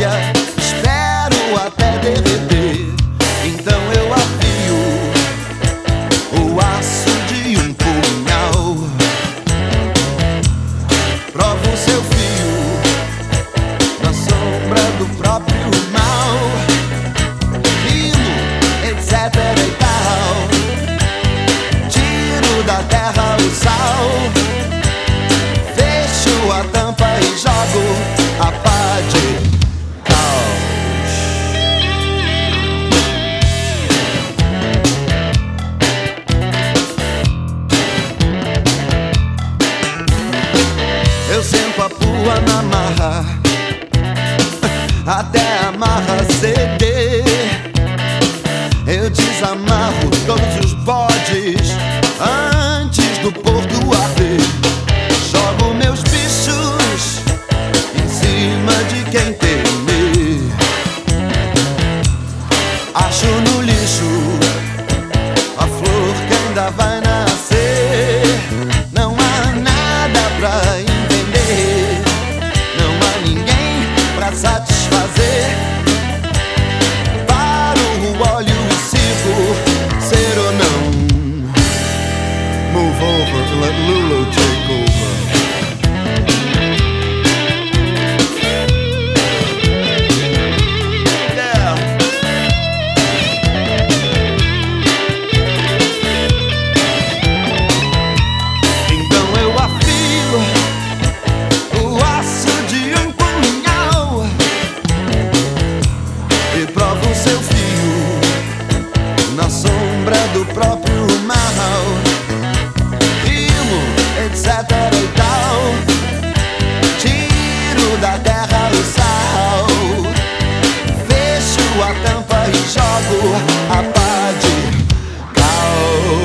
yeah. com a pua na marra. Até a marra ceder. Eu desamarro todos os bodes. Ah. Move over and let Lulu take over. Yeah. Então eu afio o aço de um punhal e provo seu fio na sombra do próprio mal. Etc e tal. Tiro da terra o sal. Fecho a tampa e jogo a pá de caos.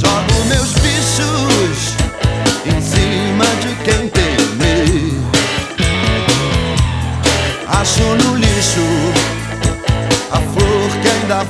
Jogo a shunu lishu a fruch kein da